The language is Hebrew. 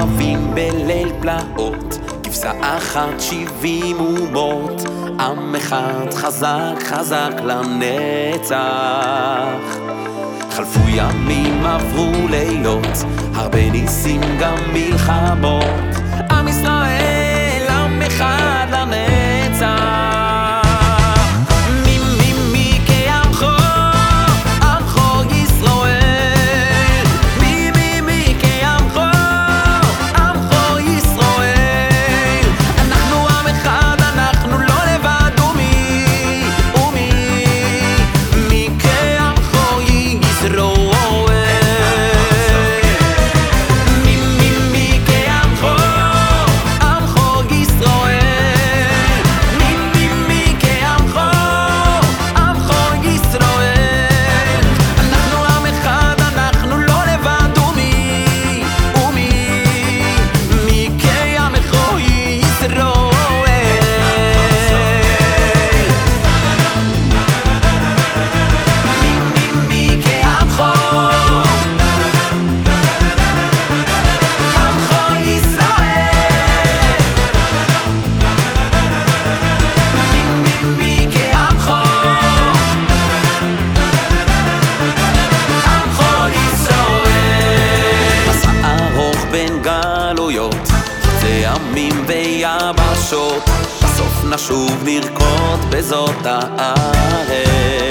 ערבים בליל פלאות, כבשה אחת שבעים אומות, עם אחד חזק חזק לנצח. חלפו ימים עברו לילות, הרבה ניסים גם מלחמות. עם ישראל ויבשות, בסוף נשוב לרקוד בזאת הארץ.